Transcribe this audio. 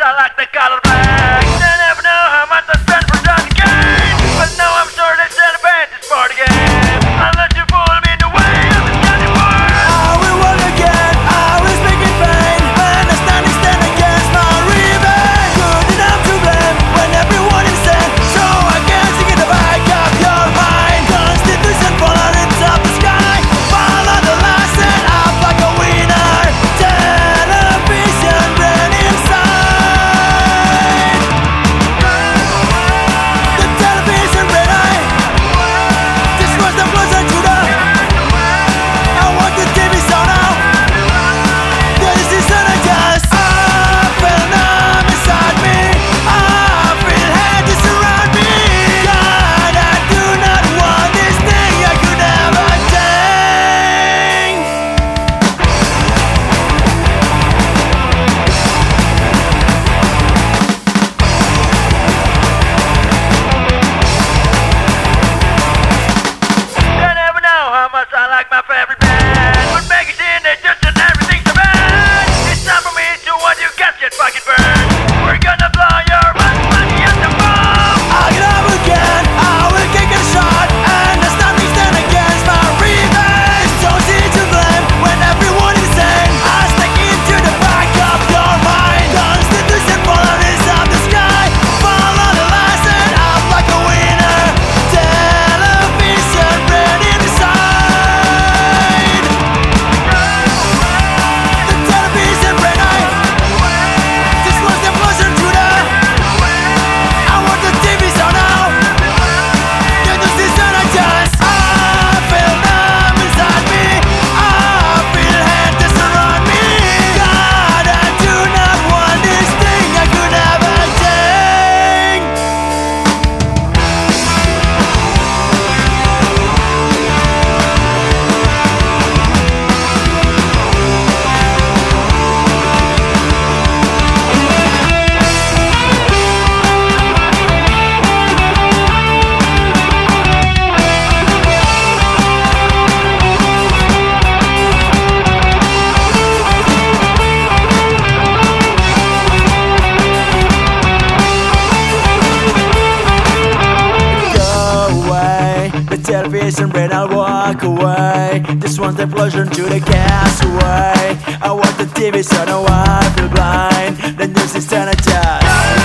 I like the color selfies and then I'll walk away. Just want the pleasure to the castaway. I want the TV so no I feel blind. The news is sanitized.